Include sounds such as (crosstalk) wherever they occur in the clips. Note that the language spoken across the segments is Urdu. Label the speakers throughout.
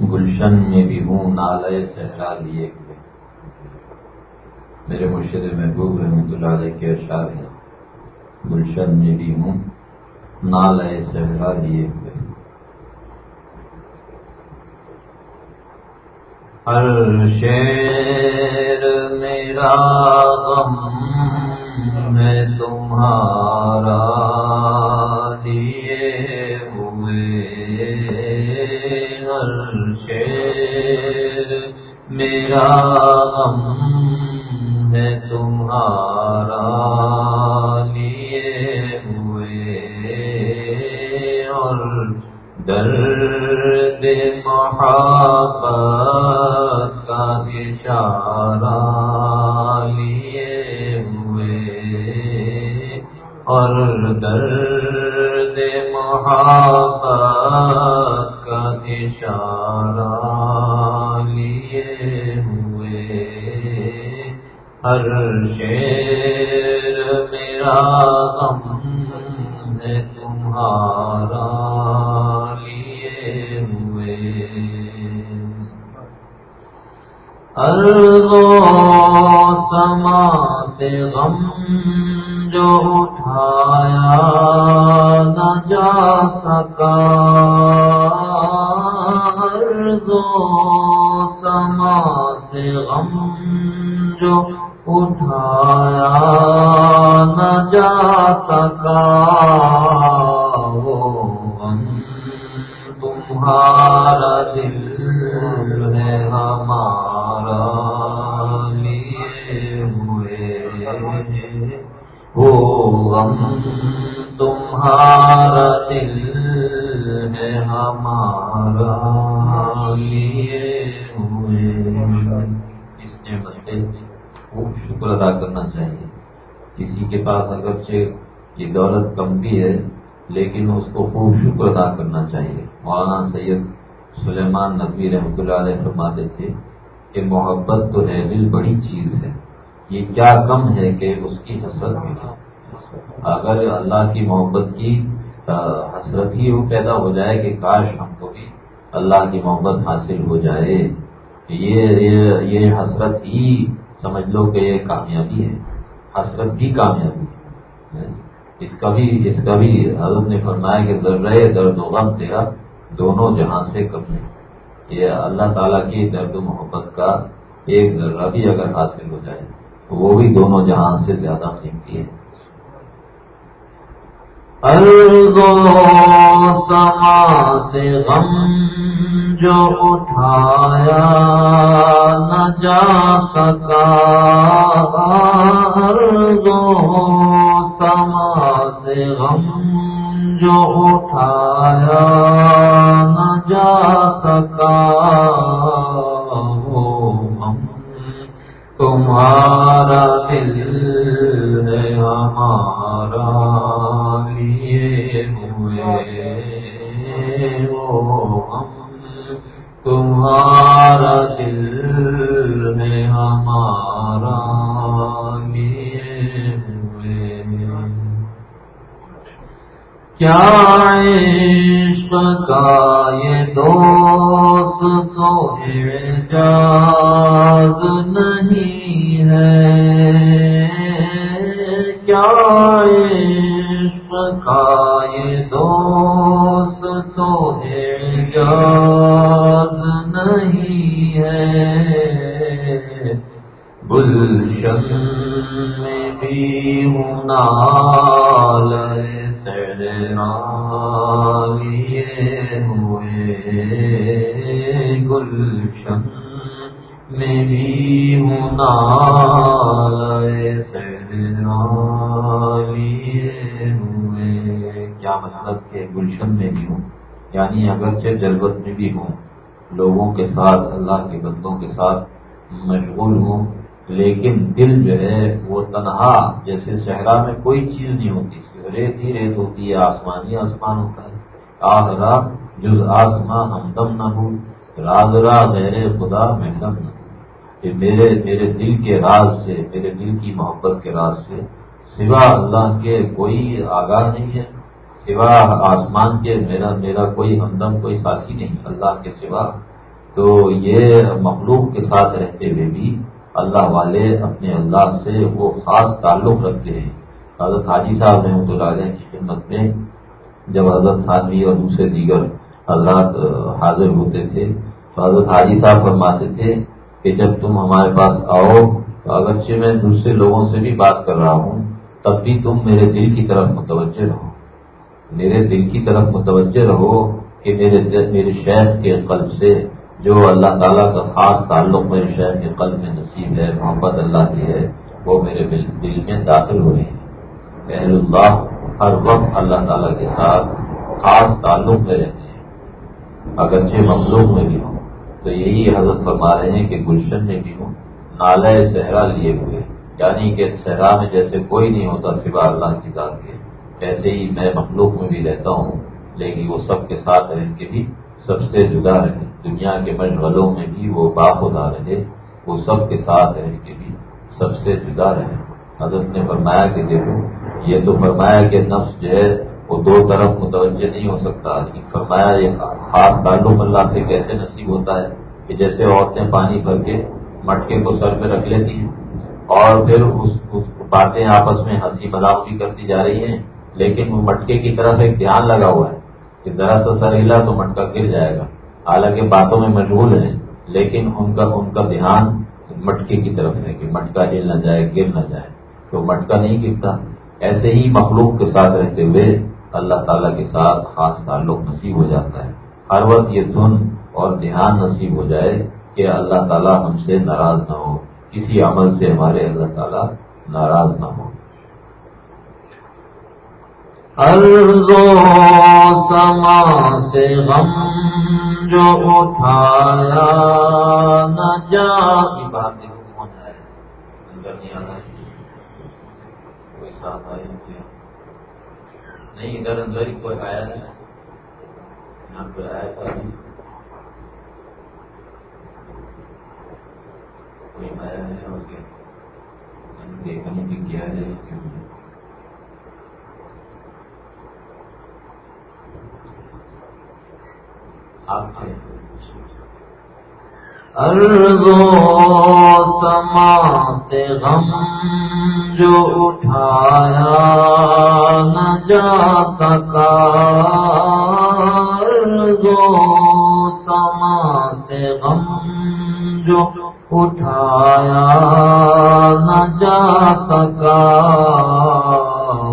Speaker 1: گلشن میں بھی ہوں، نالے صحرا لیے ہوئے میرے مرشد محبوب رحمۃ اللہ علیہ کے اشعار ہیں، گلشن میں بھی ہوں، نالے صحرا لیے ہوئے ہر شیر میرا غم میں تمہارا میرا غم ہے تمہارا لیے ہوئے اور درد محبت کا اشارہ لیے ہوئے اور درد محبت کا اشارہ لیے ہوئے۔ ہر شیر میرا غم ہے، تمہارا سما سے غم جو اٹھایا نہ جا سکا۔ دو سما سے غم جو اٹھایا نہ جا سکا، وہ غم تمہارا دل ہے ہمارا لیے ہوئے۔ وہ غم تمہارا دل ہے ہمارا لیے اس نے بندے خوب شکر ادا کرنا چاہیے۔ کسی کے پاس اگرچہ یہ دولت کم بھی ہے، لیکن اس کو خوب شکر ادا کرنا چاہیے۔ مولانا سید سلیمان نبی رحمۃ اللہ علیہ فرماتے تھے کہ محبت تو ہے، دل بڑی چیز ہے۔ یہ کیا کم ہے کہ اس کی حسرت ملی اگر اللہ کی محبت کی حسرت ہی پیدا ہو جائے کہ کاش ہم کو بھی اللہ کی محبت حاصل ہو جائے۔ یہ یہ حسرت ہی سمجھ لو کہ یہ کامیابی ہے۔ حسرت بھی کامیابی ہے۔ یعنی اس کا بھی اس کا بھی حضرت نے فرمایا کہ ذرے درد و غم تیرا دونوں جہاں سے کم ہے۔ یہ اللہ تعالیٰ کی درد و محبت کا ایک ذرہ بھی اگر حاصل ہو جائے تو وہ بھی دونوں جہاں سے زیادہ قیمتی ہے۔ سما سے غم جو اٹھایا نہ جا سکا دو سما سے غم جو اٹھایا نہ جا سکا، وہ ہم تمہارا دل ہے، ہمارا لیے ہوئے، وہ تمہارا دل ہے ہمارا لیے ہوئے کیا عشق کا یہ دوست تو اعجاز ہوئے گلشن میں بھی ہوں لیے ہوئے کیا مطلب کہ گلشن میں بھی ہوں یعنی اگرچہ جلبت میں بھی ہوں، لوگوں کے ساتھ، اللہ کے بندوں کے ساتھ مشغول ہوں، لیکن دل جو ہے، وہ تنہا، جیسے صحرا میں کوئی چیز نہیں ہوتی ریت ہی ریت ہوتی ہے، آسمانی آسمان ہوتا ہے آہرا جز آسماں ہمدم نہ ہو راز را غیر خدا محدم نہ ہو کہ میرے میرے دل کے راز سے، میرے دل کی محبت کے راز سے سوا اللہ کے کوئی آگاہ نہیں ہے، سوا آسمان کے میرا میرا کوئی ہمدم کوئی ساتھی نہیں، اللہ کے سوا۔ تو یہ مخلوق کے ساتھ رہتے ہوئے بھی اللہ والے اپنے اللہ سے وہ خاص تعلق رکھتے ہیں۔ حضرت حاجی صاحب نے تو راجا کی خدمت میں جب حضرت خانوی اور دوسرے دیگر حضرات حاضر ہوتے تھے، تو حضرت حاجی صاحب فرماتے تھے کہ جب تم ہمارے پاس آؤ، تو اگرچہ میں دوسرے لوگوں سے بھی بات کر رہا ہوں، تب بھی تم میرے دل کی طرف متوجہ رہو۔ میرے دل کی طرف متوجہ رہو کہ میرے میرے شہر کے قلب سے جو اللہ تعالیٰ کا خاص تعلق میرے شہر کے قلب میں نصیب ہے، محبت اللہ کی ہے، وہ میرے دل میں داخل ہو رہی ہے۔ اہل اللہ ہر وقت اللہ تعالیٰ کے ساتھ خاص تعلق میں رہتے ہیں۔ اگرچہ مملوک میں بھی ہوں، تو یہی حضرت فرما رہے ہیں کہ گلشن میں بھی ہوں نالا صحرا لیے ہوئے۔ یعنی کہ صحرا میں جیسے کوئی نہیں ہوتا سوا اللہ کی ذات کے۔ ایسے ہی میں مخلوق میں بھی رہتا ہوں، لیکن وہ سب کے ساتھ رہ کے بھی سب سے جدا رہے۔ دنیا کے مشغلوں میں بھی وہ باخدا رہے، وہ سب کے ساتھ رہ کے بھی سب سے جدا رہے۔ حضرت نے فرمایا کہ دیکھو یہ تو فرمایا کہ نفس جو ہے وہ دو طرف متوجہ نہیں ہو سکتا۔ فرمایا یہ خاص تعلق اللہ سے کیسے نصیب ہوتا ہے کہ جیسے عورتیں پانی بھر کے مٹکے کو سر پہ رکھ لیتی ہیں اور پھر اس باتیں آپس میں ہنسی مذاق بھی کرتی جا رہی ہیں، لیکن وہ مٹکے کی طرف ایک دھیان لگا ہوا ہے کہ ذرا سا سر ہلا تو مٹکا گر جائے گا۔ حالانکہ باتوں میں مشغول ہیں، لیکن ان کا ان کا دھیان مٹکے کی طرف ہے کہ مٹکا ہل نہ جائے، گر نہ جائے۔ تو مٹکا نہیں گرتا۔ ایسے ہی مخلوق کے ساتھ رہتے ہوئے اللہ تعالیٰ کے ساتھ خاص تعلق نصیب ہو جاتا ہے۔ ہر وقت یہ دھن اور دھیان نصیب ہو جائے کہ اللہ تعالیٰ ہم سے ناراض نہ ہو۔ کسی عمل سے ہمارے اللہ تعالیٰ ناراض نہ ہو
Speaker 2: سما سے غم جو اٹھایا نہ جا کی بات
Speaker 1: نہیں نہیں ادھر اندر ہی کوئی آیا ہے یہاں کوئی آیا تھا کوئی آیا ہے اور کیا؟ دیکھنے بھی کیا ہے آپ
Speaker 2: سما سے غم جو اٹھایا نہ جا سکا۔ ارزو سما سے غم جو اٹھایا نہ جا سکا۔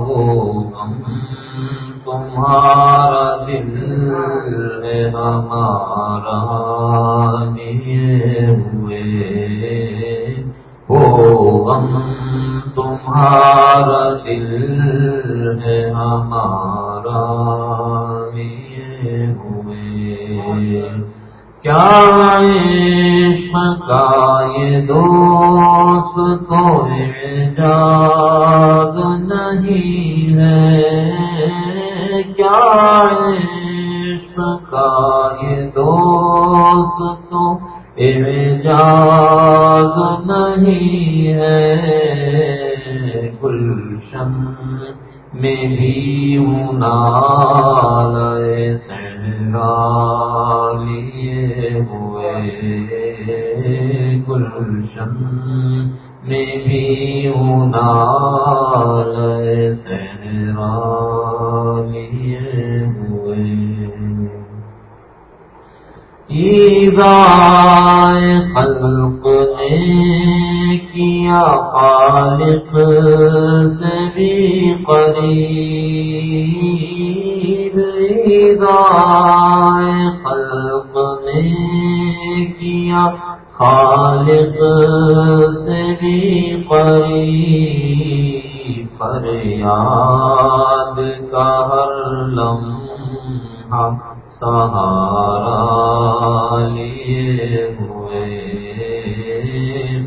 Speaker 2: وہ غم تمہارا دل ہے ہمارا۔ غم تمہارا دل ہے ہمارا۔ ہوئے۔ کیا عشق کا یہ دوست تو جاد نہیں ہے؟ کیا عشق کا یہ دوست تو نہیں ہے، گلشن میں بھی نال سہرا لیے ہوئے گلشن میں بھی نال سہرا خلق نے کیا خالق سے بھی قریب۔ ایزائے خلق نے کیا خالق سے بھی قریب۔ فریاد کا ہر لمحہ سہارا لیے ہوئے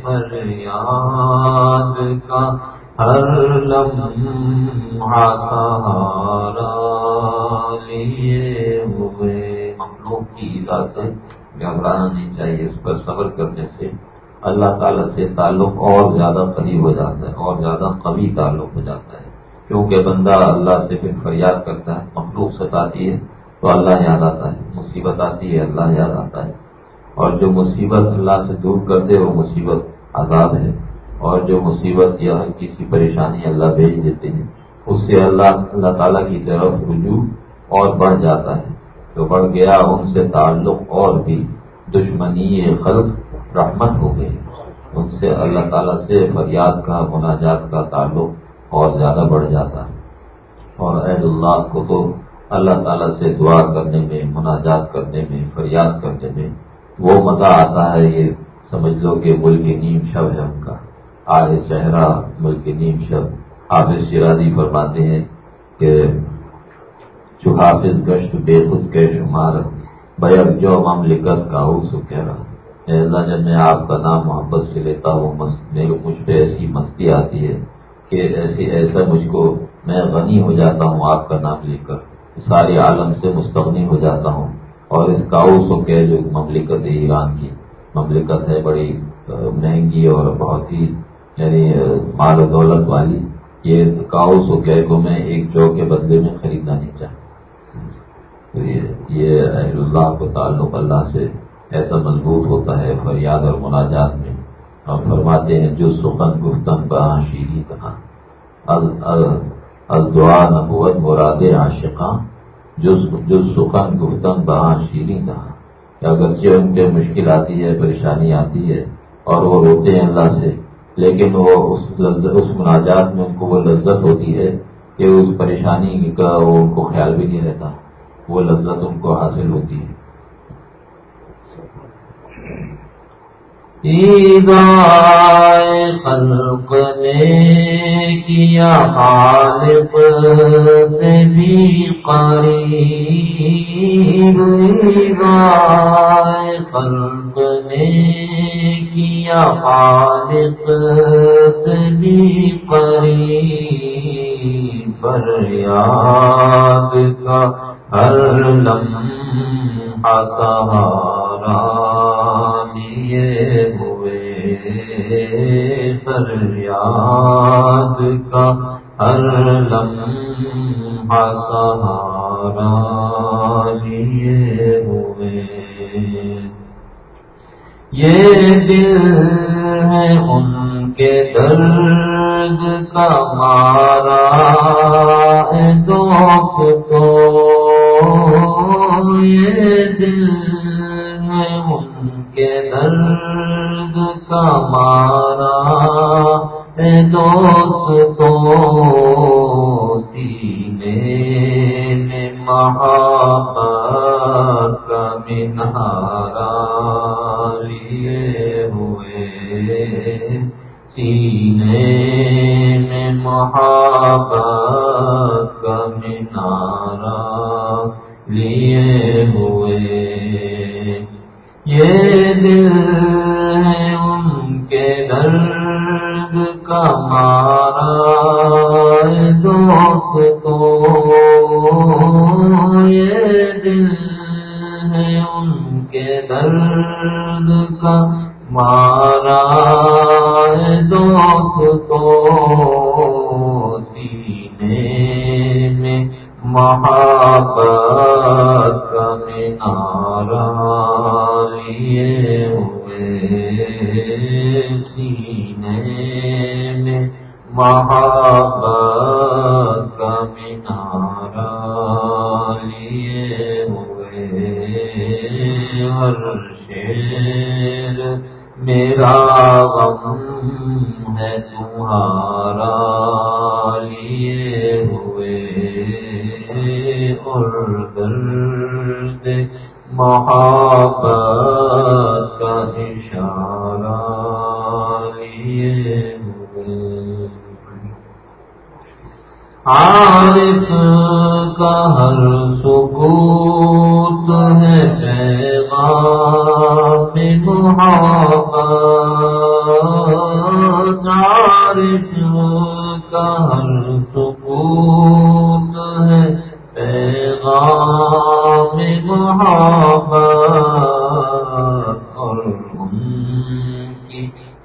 Speaker 2: فریاد کا ہر لمحہ سہارا لیے ہوئے مخلوق کی ادا سے گھبرانا نہیں چاہیے اس پر صبر کرنے سے اللہ تعالیٰ سے تعلق اور زیادہ قریب ہو جاتا ہے اور زیادہ قوی تعلق ہو جاتا ہے کیونکہ بندہ اللہ سے پھر فریاد کرتا ہے مخلوق ستاتی ہے تو اللہ یاد آتا ہے، مصیبت آتی ہے، اللہ یاد آتا ہے۔ اور جو مصیبت اللہ سے دور کر دے وہ مصیبت آزاد ہے۔ اور جو مصیبت یا کسی پریشانی اللہ بھیج دیتے ہیں، اس سے اللہ اللہ تعالیٰ کی طرف رجوع اور بڑھ جاتا ہے۔ تو بڑھ گیا، ان سے تعلق اور بھی دشمنی خلق رحمت ہو گئی ان سے اللہ تعالیٰ سے فریاد کا، مناجات کا تعلق اور زیادہ بڑھ جاتا ہے۔ اور عید اللہ کو تو اللہ تعالیٰ سے دعا کرنے میں، مناجات کرنے میں، فریاد کرنے میں۔ وہ مزہ آتا ہے یہ سمجھ لو کہ ملک نیم شب ہے ان کا۔ آج چہرہ ملک نیم شب۔ حافظ شرازی فرماتے ہیں کہ جو حافظ گشت بے خود کے شمار بیک جو مملکت کا ہو سو کہہ رہا جب میں آپ کا نام محبت سے لیتا ہوں میرے مجھ پہ ایسی مستی آتی ہے کہ ایسی، ایسا مجھ کو میں غنی ہو جاتا ہوں آپ کا نام لے کر۔ سارے عالم سے مستغنی ہو جاتا ہوں اور اس کاؤس ہو کے جو مملکت ہے ایران کی، مملکت ہے بڑی مہنگی اور بہت ہی یعنی مال و دولت والی، یہ کاؤس ہو کو میں ایک جو کے بدلے میں خریدنا نہیں چاہتا۔ یہ اہل اللہ کو تعلق اللہ سے ایسا مضبوط ہوتا ہے، فریاد اور مناجات میں۔ ہم فرماتے ہیں، جو سخن گفتن بہاں شیری کہاں از دعا نبوت مراد عاشقاں جو سخن گفتن بہاں شیریں کہاں اگرچہ ان پہ مشکل آتی ہے، پریشانی آتی ہے، اور وہ روتے ہیں اللہ سے، لیکن وہ اس مناجات میں ان کو وہ لذت ہوتی ہے کہ اس پریشانی کا وہ ان کو خیال بھی نہیں رہتا۔ وہ لذت ان کو حاصل ہوتی ہے۔
Speaker 1: خلق نے کیا خالق سے بھی قریب خلق نے کیا خالق سے بھی قریب۔ پر یاد کا ہر لمحہ سہارا۔ لیے فریاد کا ہر لمحہ سہارا لیے ہوئے۔ یہ دل ہے ان کے درد کا مارا دوست کو۔ یہ دل کا مارا لیے ہوئے سینے میں محبت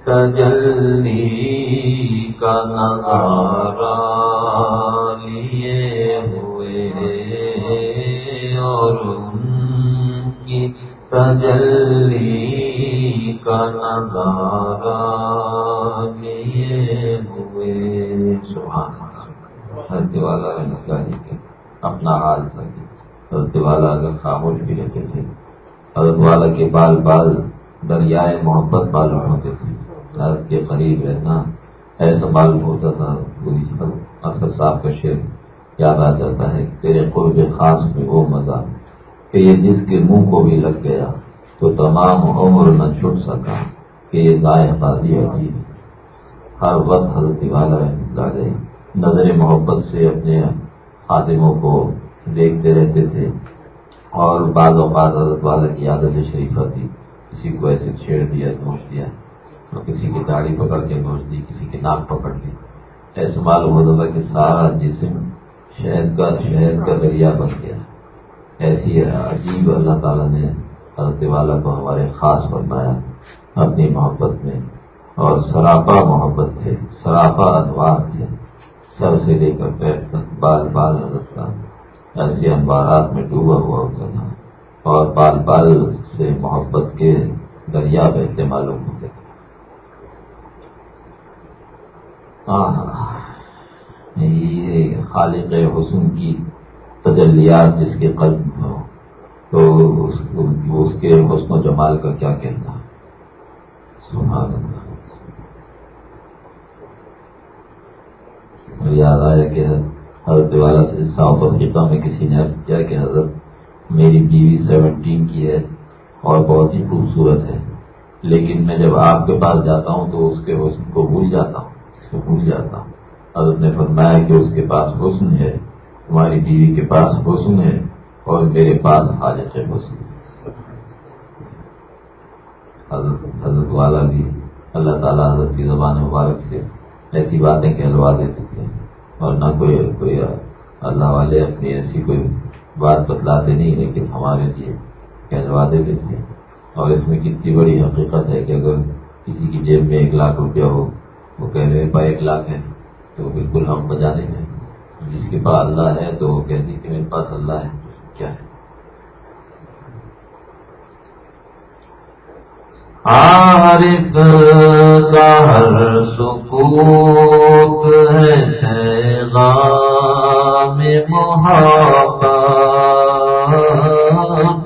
Speaker 1: تجلی کا نظارہ لیے ہوئے اور ان کی
Speaker 2: تجلی کا نظارہ لیے ہوئے سبحان حضرت والا جی کے اپنا حال تھا حضرت والا اگر خاموش بھی رہتے تھے حضرت والا کے بال بال دریائے محبت معلوم ہوتے تھے حضرت کے قریب رہنا ایسا معلوم ہوتا تھا۔ اصل صاحب کا شعر یاد آ جاتا ہے، تیرے قرب خاص میں وہ مزہ۔ کہ یہ جس کے منہ کو بھی لگ گیا، تو تمام عمر نہ چھٹ سکا کہ یہ دائیں بازی ہوتی ہر وقت حضرت والا لا نظر محبت سے اپنے خادموں کو دیکھتے رہتے تھے۔ اور بعض اوقات حضرت والا کی عادت شریفہ تھی کسی کو ایسے چھیڑ دیا گوشت دیا۔ اور کسی کی داڑھی پکڑ کے گوشت دی، کسی کی ناک پکڑ لی ایسے معلوم ہوتا تھا کہ سارا جسم شہد کا شہد کا دریا بن گیا۔ ایسی عجیب اللہ تعالیٰ نے حضرت والا کو ہمارے خاص بنایا اپنی محبت میں۔ اور سراپا محبت تھے، سراپا ادوار تھے۔ سر سے لے کر پیر تک، بال بال حضرت کا۔ ایسے انبارات میں ڈوبا ہوا ہوتا تھا۔ اور بال بال سے محبت کے دریا بہتے معلوم یہ خالق حسن کی تجلیات جس کے قلب ہو، تو اس کے حسن و جمال کا کیا کہنا سبحان اللہ۔ یاد آیا کہ حضرت والا سے ساؤتھ افریقہ میں کسی نے عرض کیا کہ حضرت، میری بیوی سیونٹین کی ہے اور بہت ہی خوبصورت ہے، لیکن میں جب آپ کے پاس جاتا ہوں تو اس کے حسن کو بھول جاتا ہوں۔ اس کو بھول جاتا ہوں۔ حضرت نے فرمایا کہ اس کے پاس حسن ہے، تمہاری بیوی کے پاس حسن ہے اور میرے پاس حاجت ہے حسن۔ حضرت حضرت والا بھی اللہ تعالیٰ حضرت کی زبان مبارک سے ایسی باتیں کہلوا دیتے تھے۔ اور نہ کوئی کوئی اللہ والے اپنی ایسی کوئی بات بتلاتے نہیں، لیکن ہمارے لیے کہلوا دیتے تھے۔ اور اس میں کتنی بڑی حقیقت ہے کہ اگر کسی کی جیب میں ایک لاکھ روپیہ ہو وہ کہہ رہے پا ایک لاکھ ہے۔ تو بالکل ہم بجا دیں گے۔ جس کے پاس اللہ ہے تو وہ کہتی کہ میرے پاس اللہ ہے کیا ہے؟ عارف کا ہر سکوت ہے غام محبت۔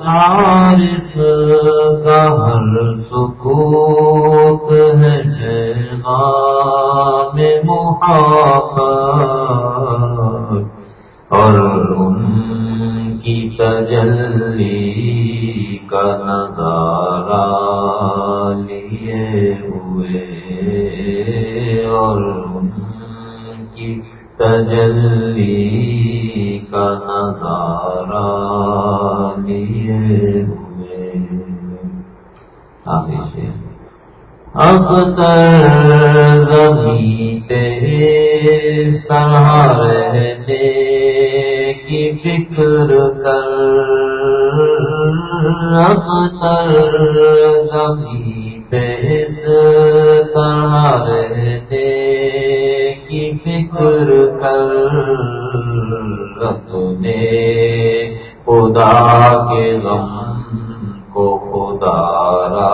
Speaker 2: عارف کا ہر محبت اور ان کی تجلی کا نظارہ لیے ہوئے اور ان کی تجلی کا نظارہ لیے ہوئے۔ آگے اب تر زمین رہنے کی فکر کر۔ اختر زمین پہ اس طرح رہنے کی فکر کر۔ اپنے خدا کے غم کو خدا را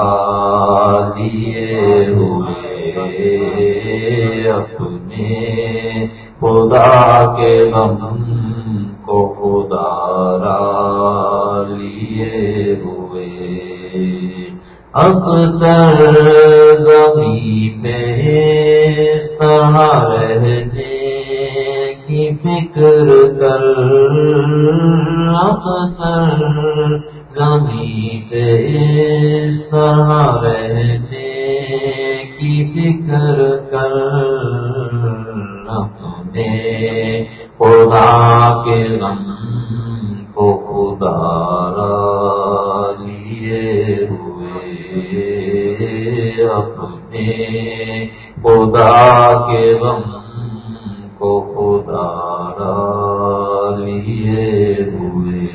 Speaker 2: لیے ہوئے۔ اپنے خدا کے غم کو خدا را لیے ہوئے اکثر زمین پہ اس طرح رہنے کی فکر کر اکثر زمین پہ اس طرح رہنے کی فکر کر اپنے خدا کے غم کو خدا لیے ہوئے۔ اپنے خدا کے غم کو خدا لیے ہوئے۔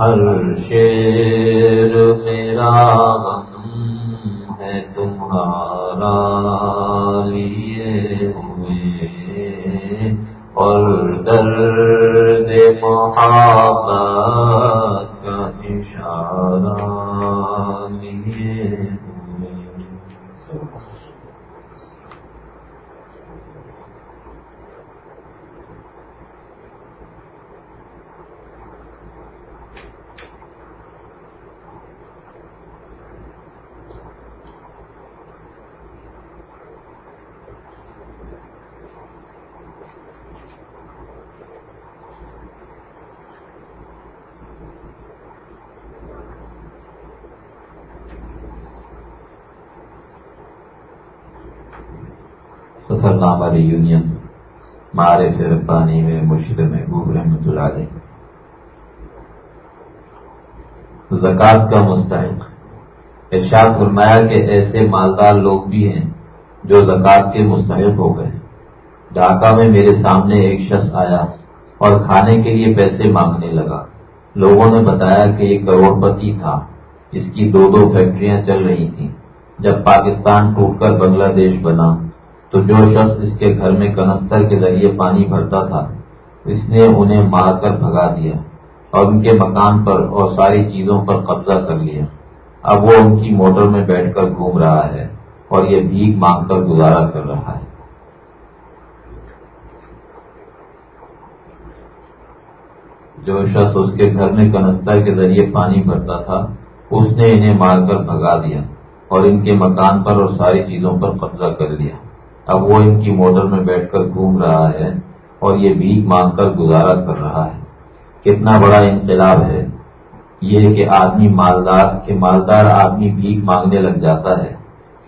Speaker 2: ہر شیر میرا
Speaker 1: لیے سفر نامہ ریونین مارے پھر پانی میں مشرق محبوب رحمت اللہ علیہ۔ زکوٰۃ کا مستحق۔ ارشاد فرمایا کہ ایسے مالدار لوگ بھی ہیں جو زکوٰۃ کے مستحق ہو گئے۔ ڈھاکہ میں میرے سامنے ایک شخص آیا اور کھانے کے لیے پیسے مانگنے لگا۔ لوگوں نے بتایا کہ یہ کروڑ پتی تھا۔ اس کی دو دو فیکٹریاں چل رہی تھیں۔ جب پاکستان ٹوٹ کر بنگلہ دیش بنا تو جو شخص اس کے گھر میں کنستر کے ذریعے پانی بھرتا تھا، اس نے انہیں مار کر بھگا دیا، اور ان کے مکان پر اور ساری چیزوں پر قبضہ کر لیا۔ اب وہ ان کی موٹر میں بیٹھ کر گھوم رہا ہے، اور یہ بھیک مانگ کر گزارا کر رہا ہے۔ جو شخص اس کے گھر میں کنستر کے ذریعے پانی بھرتا تھا، اس نے انہیں مار کر بھگا دیا، اور ان کے مکان پر اور ساری چیزوں پر قبضہ کر لیا۔ اب وہ ان کی موٹر میں بیٹھ کر گھوم رہا ہے اور یہ بھیک مانگ کر گزارا کر رہا ہے۔ کتنا بڑا انقلاب ہے۔ یہ کہ آدمی مالدار، کہ مالدار آدمی بھیک مانگنے لگ جاتا ہے۔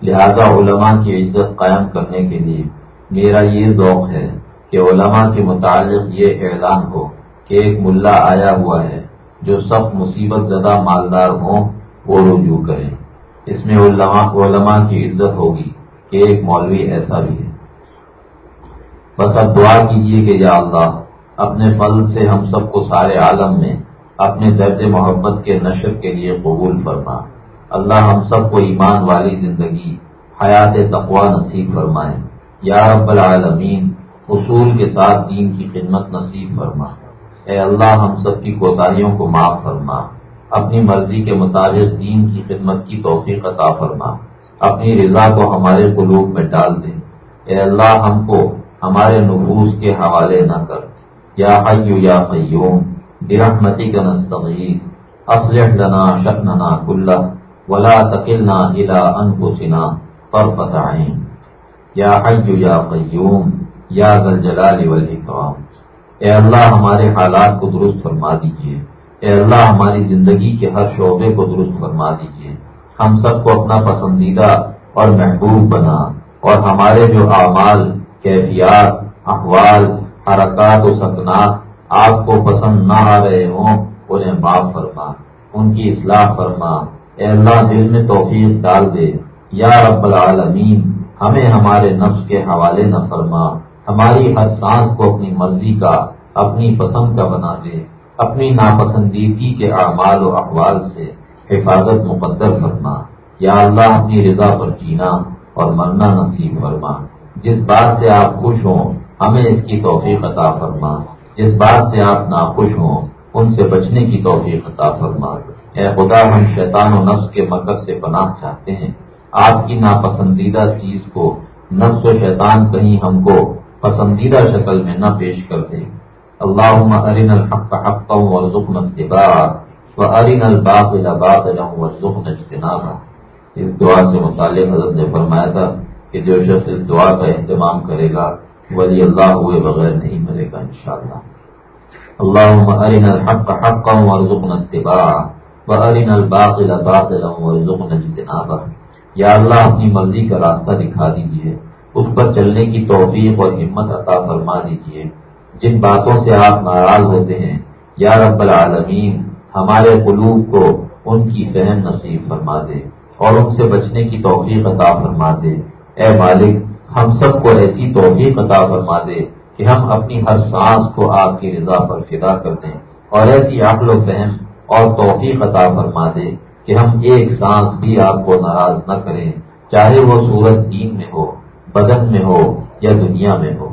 Speaker 1: لہذا علماء کی عزت قائم کرنے کے لیے میرا یہ ذوق ہے کہ علماء کے متعلق یہ اعلان ہو کہ ایک ملا آیا ہوا ہے جو سب مصیبت زدہ مالدار ہوں، وہ رجوع کریں۔ اس میں علماء کی عزت ہوگی۔ کہ ایک مولوی ایسا بھی ہے۔ بس اب دعا کیجیے کہ یا اللہ، اپنے فل سے ہم سب کو سارے عالم میں اپنے درد محبت کے نشر کے لیے قبول فرما۔ اللہ ہم سب کو ایمان والی زندگی، حیات تقوا نصیب فرمائے۔ یا رب العالمین، اصول کے ساتھ دین کی خدمت نصیب فرما۔ اے اللہ، ہم سب کی کوتاہیوں کو معاف فرما۔ اپنی مرضی کے مطابق دین کی خدمت کی توفیق عطا فرما۔ اپنی رضا کو ہمارے قلوب میں ڈال دے اے اللہ، ہم کو ہمارے نفوس کے حوالے نہ کر۔ یا حیو یا قیوم برحمتی کا نستغیث۔ اصلح لنا شکننا کلہ، ولا تقلنا الى انفسنا طرفت عین۔ یا حیو یا قیوم، یا ذل جلال والاکرام۔ اے اللہ، ہمارے حالات کو درست فرما دیجیے۔ اے اللہ، ہماری زندگی کے ہر شعبے کو درست فرما دیجیے۔ ہم سب کو اپنا پسندیدہ اور محبوب بنا اور ہمارے جو اعمال، کیفیات، احوال، حرکات و سکنات آپ کو پسند نہ آ رہے ہوں، انہیں معاف فرما، ان کی اصلاح فرما۔ اے اللہ، دل میں توفیق ڈال دے۔ یا رب العالمین، ہمیں ہمارے نفس کے حوالے نہ فرما۔ ہماری ہر سانس کو اپنی مرضی کا، اپنی پسند کا بنا دے۔ اپنی ناپسندیدگی کے اعمال و احوال سے۔ حفاظت مقدر فرما۔ یا اللہ، اپنی رضا پر جینا اور مرنا نصیب فرما۔ جس بات سے آپ خوش ہوں، ہمیں اس کی توفیق عطا فرما۔ جس بات سے آپ ناخوش ہوں، ان سے بچنے کی توفیق عطا فرما۔ اے خدا، ہم شیطان و نفس کے مرکز سے پناہ چاہتے ہیں۔ آپ کی ناپسندیدہ چیز کو نفس و شیطان کہیں ہم کو پسندیدہ شکل میں نہ پیش کر دے اللہ ارین الحق حقا وارزقنا اتباعا وارین الباطل باطلا وارزقنا اجتنابا۔ اس دعا سے متعلق حضرت نے فرمایا تھا کہ جو شخص اس دعا کا اہتمام کرے گا، ولی اللہ ہوئے بغیر نہیں مرے گا، انشاءاللہ۔ اللہم ارنا الحق حقا وارزقنا اتباعا وارنا الباطل باطلا وارزقنا اجتنابا یا اللہ، اپنی مرضی کا راستہ دکھا دیجیے۔ اس پر چلنے کی توفیق اور ہمت عطا فرما دیجیے۔ جن باتوں سے آپ ناراض ہوتے ہیں، یا رب العالمین ہمارے قلوب کو ان کی فہم نصیب فرما دے اور ان سے بچنے کی توفیق عطا فرما دے۔ اے مالک، ہم سب کو ایسی توفیق عطا فرما دے کہ ہم اپنی ہر سانس کو آپ کی رضا پر فدا کر دیں اور ایسی عقل و فہم اور توفیق عطا فرما دے کہ ہم ایک سانس بھی آپ کو ناراض نہ کریں، چاہے وہ صورت دین میں ہو، بدن میں ہو یا دنیا میں ہو۔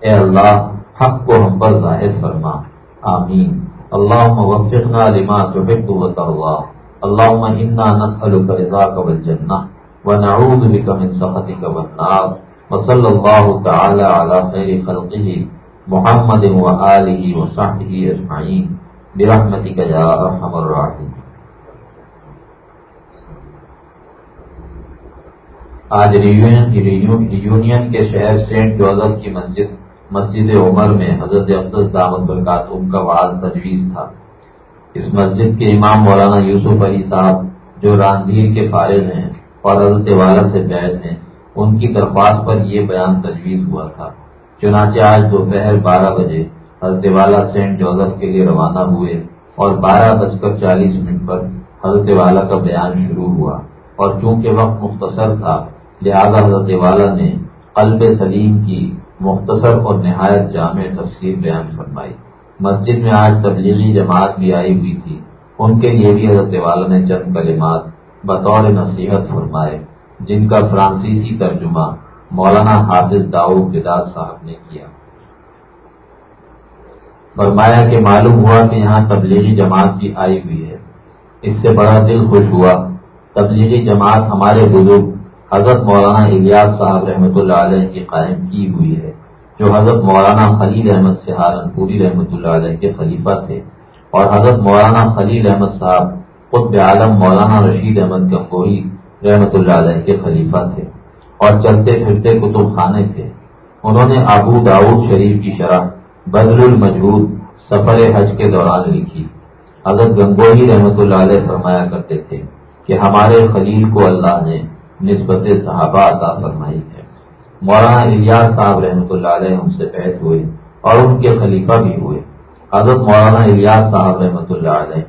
Speaker 1: اے اللہ، حق کو ہم پر ظاہر فرما۔ آمین۔ اللہ وفقنا لما تحب و تروا
Speaker 2: اللهم إنا نسألك رضاك والجنة، ونعوذ بك من سخطك والنار. وصلى الله تعالى على خير خلقه، محمد وآله وصحبه أجمعين. برحمتك يا أرحم الراحمين. آج یونین کے شہر سینٹ جوزف کی مسجد مسجد عمر میں حضرت افضل دعوت برکاتم کا واضح تجویز تھا۔ اس مسجد کے امام مولانا یوسف علی صاحب جو راندھیر کے فارغ ہیں اور حضرت والا سے بیٹھ ہیں، ان کی درخواست پر یہ بیان تجویز ہوا تھا۔ چنانچہ آج دوپہر بارہ بجے حضرت والا سینٹ جوزف کے لیے روانہ ہوئے اور بارہ بج کر چالیس منٹ پر حضرت والا کا بیان شروع ہوا۔ اور چونکہ وقت مختصر تھا، لہذا حضرت والا نے قلب سلیم کی مختصر اور نہایت جامع تفسیر بیان فرمائی۔ مسجد میں آج تبلیغی جماعت بھی آئی ہوئی تھی۔ ان کے لیے بھی حضرت والا نے چند کلمات بطور نصیحت فرمائے، جن کا فرانسیسی ترجمہ مولانا حافظ داؤد گداز صاحب نے کیا۔ فرمایا کہ معلوم ہوا کہ یہاں تبلیغی جماعت بھی آئی ہوئی ہے۔ اس سے بڑا دل خوش ہوا، تبلیغی جماعت ہمارے بزرگ حضرت مولانا الیاس صاحب رحمۃ اللہ علیہ کی قائم کی ہوئی ہے، جو حضرت مولانا خلیل احمد سہارنپوری رحمۃ اللہ علیہ کے خلیفہ تھے اور حضرت مولانا خلیل احمد صاحب قطب عالم مولانا رشید احمد گنگوئی رحمۃ اللہ علیہ کے خلیفہ تھے اور چلتے پھرتے کتب خانے تھے۔ انہوں نے ابو داود شریف کی شرح بدل المجہود سفر حج کے دوران لکھی۔ حضرت گنگوئی رحمۃ اللہ علیہ فرمایا کرتے تھے کہ ہمارے خلیل کو اللہ نے نسبت صحابہ عطا فرمائی ہے۔ مولانا الیاس صاحب رحمۃ اللہ علیہ ہم سے بیت ہوئے اور ان کے خلیفہ بھی ہوئے۔ حضرت مولانا الیاس صاحب رحمۃ اللہ علیہ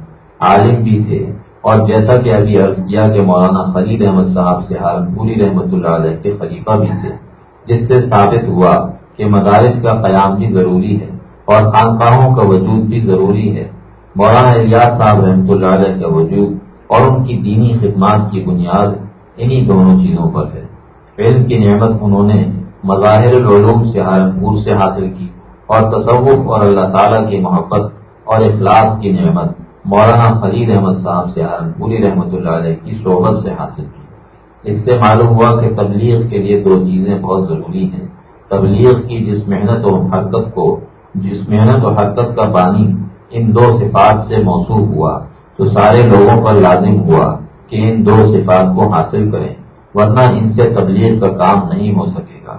Speaker 2: عالم بھی تھے اور جیسا کہ ابھی عرض کیا کہ مولانا خلید احمد صاحب سے ہارنپوری رحمۃ اللہ علیہ کے خلیفہ بھی تھے، جس سے ثابت ہوا کہ مدارس کا قیام بھی ضروری ہے اور خانقاہوں کا وجود بھی ضروری ہے۔ مولانا الیاس صاحب رحمۃ اللہ علیہ کا وجود اور ان کی دینی خدمات کی بنیاد انہی دونوں چیزوں پر ہے۔ علم کی نعمت انہوں نے مظاہر العلوم سہارنپور سے حاصل کی اور تصوف اور اللہ تعالیٰ کی محبت اور اخلاص کی نعمت مولانا خلید احمد صاحب سہارنپوری رحمۃ اللہ علیہ کی صحبت سے حاصل کی۔ اس سے معلوم ہوا کہ تبلیغ کے لیے دو چیزیں بہت ضروری ہیں۔ تبلیغ کی جس محنت و حرکت کو، جس محنت و حرکت کا بانی ان دو صفات سے موصول ہوا تو سارے لوگوں پر لازم ہوا۔ کہ ان دو صفات کو حاصل کریں، ورنہ ان سے تبلیغ کا کام نہیں ہو سکے گا۔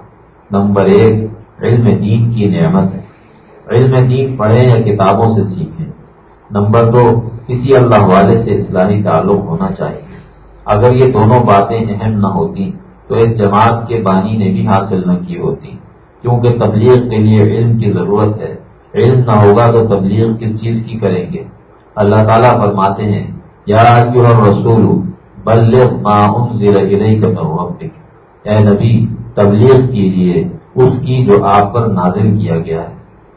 Speaker 2: نمبر ایک، علم دین کی نعمت ہے۔ علم دین پڑھیں یا کتابوں سے سیکھیں۔ نمبر دو، کسی اللہ والے سے اصلاحی تعلق ہونا چاہیے۔ اگر یہ دونوں باتیں اہم نہ ہوتی تو اس جماعت کے بانی نے بھی حاصل نہ کی ہوتی۔ کیونکہ تبلیغ کے لیے علم کی ضرورت ہے۔ علم نہ ہوگا تو تبلیغ کس چیز کی کریں گے؟ اللہ تعالیٰ فرماتے ہیں یا رسول بلغ ما انزل الیک من ربک۔ اے نبی، تبلیغ کیجیے اس کی جو آپ پر نازل کیا گیا ہے۔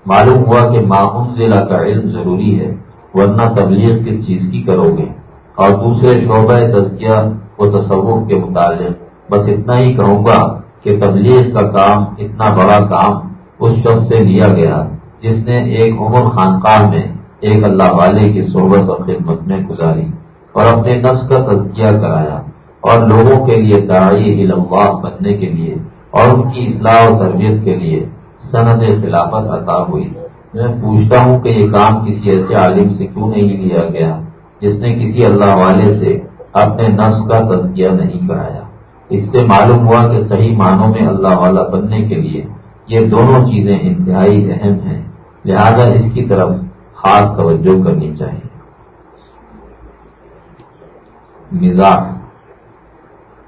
Speaker 2: معلوم ہوا کہ ما انزل کا علم ضروری ہے، ورنہ تبلیغ کس چیز کی کرو گے؟ اور دوسرے شعبہ تزکیہ و تصور کے متعلق بس اتنا ہی کہوں گا کہ تبلیغ کا کام اتنا بڑا کام اس شخص سے لیا گیا جس نے ایک عمر خانقاہ میں ایک اللہ والے کی صحبت اور خدمت میں گزاری۔ اور اپنے نفس کا تزکیہ کرایا اور لوگوں کے لیے داعی علمواہ بننے کے لیے اور ان کی اصلاح و تربیت کے لیے صنعت خلافت عطا ہوئی۔ میں پوچھتا ہوں کہ یہ کام کسی ایسے عالم سے کیوں نہیں لیا گیا جس نے کسی اللہ والے سے اپنے نفس کا تزکیہ نہیں کرایا؟ اس سے معلوم ہوا کہ صحیح معنوں میں اللہ والا بننے کے لیے یہ دونوں چیزیں انتہائی اہم ہیں، لہذا اس کی طرف خاص توجہ کرنی چاہیے۔ مزاح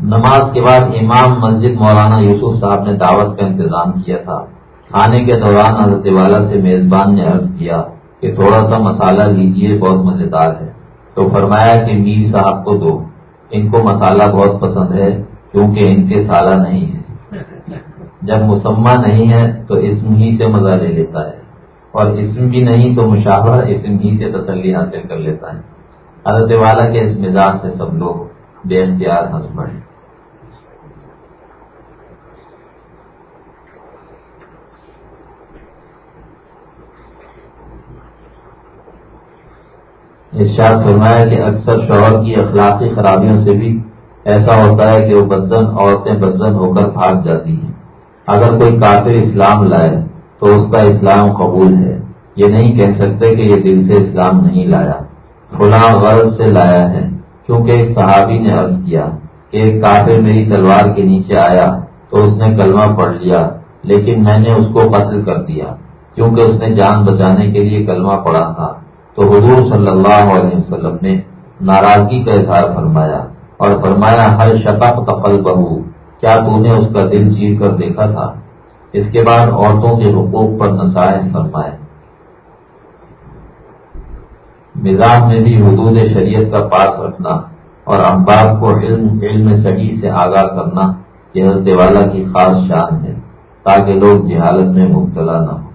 Speaker 2: نماز کے بعد امام مسجد مولانا یوسف صاحب نے دعوت کا انتظام کیا تھا۔ کھانے کے دوران حضرت والا سے میزبان نے عرض کیا کہ تھوڑا سا مسالہ لیجیے، بہت مزیدار ہے۔ تو فرمایا کہ میر صاحب کو دو۔ ان کو مسالہ بہت پسند ہے کیونکہ ان کے سالہ نہیں ہے جب مسمہ نہیں ہے تو اسم ہی سے مزہ لے لیتا ہے۔ اور اسم بھی نہیں تو مشاور اسم ہی سے تسلی حاصل کر لیتا ہے۔ حضرت والا کے اس مزاج سے سب لوگ بے اختیار ہنس پڑے۔ ارشاد فرمایا کہ اکثر شوہر کی اخلاقی خرابیوں سے بھی ایسا ہوتا ہے کہ وہ بدن عورتیں بدن ہو کر بھاگ جاتی ہیں۔ اگر کوئی کافر اسلام لائے تو اس کا اسلام قبول ہے۔ یہ نہیں کہہ سکتے کہ یہ دل سے اسلام نہیں لایا۔ فلاں غرض سے لایا ہے، کیونکہ ایک صحابی نے عرض کیا کہ ایک کافر میری تلوار کے نیچے آیا تو اس نے کلمہ پڑھ لیا، لیکن میں نے اس کو قتل کر دیا، کیونکہ اس نے جان بچانے کے لیے کلمہ پڑھا تھا۔ تو حضور صلی اللہ علیہ وسلم نے ناراضگی کا اظہار فرمایا اور فرمایا، ہر شفق تقل بہو کیا تو نے اس کا دل چیر کر دیکھا تھا؟ اس کے بعد عورتوں کے حقوق پر نسائن فرمائے۔ مزاج میں بھی حدود شریعت کا پاس رکھنا اور احباب کو علم علم صحیح سے آگاہ کرنا یہ حضرت والا کی خاص شان ہے، تاکہ لوگ جہالت میں مبتلا نہ ہو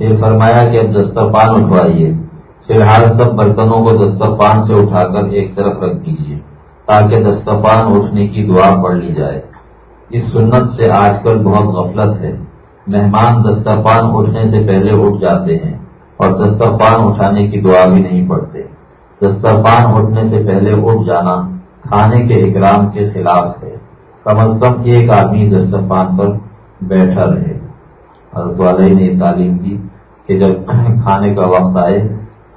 Speaker 2: یہ فرمایا کہ اب دسترپان اٹھوائیے۔ فی الحال سب برتنوں کو دسترپان سے اٹھا کر ایک طرف رکھ دیجیے تاکہ دسترپان اٹھنے کی دعا پڑھ لی جائے۔ اس سنت سے آج کل بہت غفلت ہے۔ مہمان دسترپان اٹھنے سے پہلے اٹھ جاتے ہیں اور دسترپان اٹھانے کی دعا بھی نہیں پڑھتے۔ دسترپان اٹھنے سے پہلے اٹھ جانا کھانے کے اکرام کے خلاف ہے۔ کم از کم ایک آدمی دسترپان پر بیٹھا رہے۔ حضرت والی نے تعلیم دی کہ جب کھانے کا وقت آئے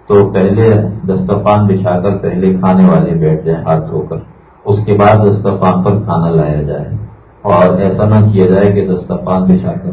Speaker 2: تو پہلے دسترپان بچھا کر پہلے کھانے والے بیٹھ جائیں ہاتھ دھو کر۔ اس کے بعد دسترپان پر کھانا لایا جائے۔ اور ایسا نہ کیا جائے کہ دسترپان بچھا کر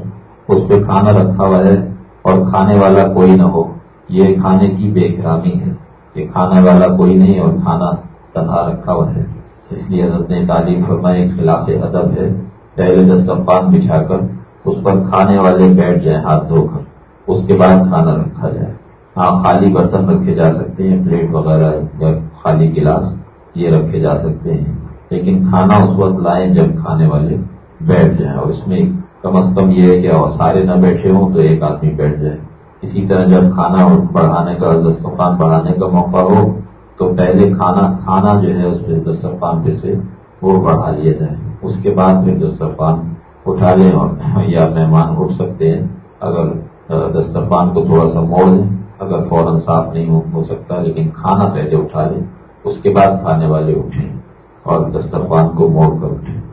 Speaker 2: اس پہ کھانا رکھا ہوا ہے اور کھانے والا کوئی نہ ہو۔ یہ کھانے کی بے گرامی ہے۔ کہ کھانے والا کوئی نہیں اور کھانا تنہا رکھا ہوا ہے۔ اس لیے حضرت نے تعلیم فرمائے خلاف ادب ہے۔ پہلے دسترپان بچھا کر اس پر کھانے والے بیٹھ جائیں، ہاتھ دھو کر۔ اس کے بعد کھانا رکھا جائے۔ ہاں خالی برتن رکھے جا سکتے ہیں، پلیٹ وغیرہ یا خالی گلاس یہ رکھے جا سکتے ہیں۔ لیکن کھانا اس وقت لائیں جب کھانے والے بیٹھ جائیں اور اس میں کم از کم یہ ہے کہ سارے نہ بیٹھے ہوں تو ایک آدمی بیٹھ جائے۔ اسی طرح جب کھانا بڑھانے کا دسترخوان بڑھانے کا موقع ہو، تو پہلے کھانا کھانا جو ہے اس میں دسترخوان پہ سے وہ بڑھا لیا جائے۔ اس کے بعد پھر دسترخوان اٹھا لیں اور (coughs) یا مہمان اٹھ سکتے ہیں۔ اگر دسترخوان کو تھوڑا سا موڑ دیں اگر فوراً صاف نہیں ہو سکتا لیکن کھانا پہلے اٹھا لیں۔ اس کے بعد کھانے والے اٹھیں اور دسترخوان کو موڑ کر اٹھیں۔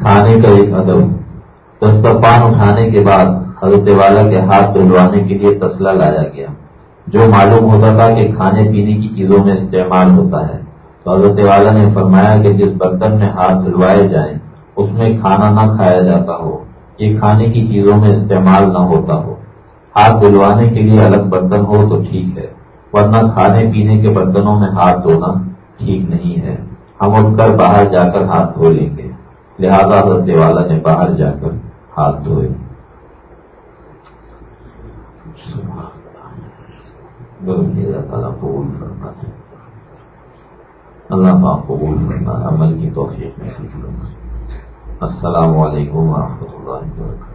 Speaker 2: کھانے کا ایک ادب دسترپان اٹھانے کے بعد حضرت والا کے ہاتھ دھلوانے کے لیے تسلا لایا گیا۔ جو معلوم ہوتا تھا کہ کھانے پینے کی چیزوں میں استعمال ہوتا ہے، تو حضرت والا نے فرمایا کہ جس برتن میں ہاتھ دھلوائے جائیں، اس میں کھانا نہ کھایا جاتا ہو، یہ کھانے کی چیزوں میں استعمال نہ ہوتا ہو۔ ہاتھ دھلوانے کے لیے الگ برتن ہو تو ٹھیک ہے، ورنہ کھانے پینے کے برتنوں میں ہاتھ دھونا ٹھیک نہیں ہے۔ ہم اٹھ کر باہر جا کر ہاتھ دھو لیں گے۔ لہذا حضرت والا نے باہر جا کر ہاتھ دھوئے۔ اللہ تعالیٰ قبول کرنا اللہ پاک قبول کرنا عمل کی توفیق میں السلام علیکم ورحمۃ اللہ وبرکاتہ۔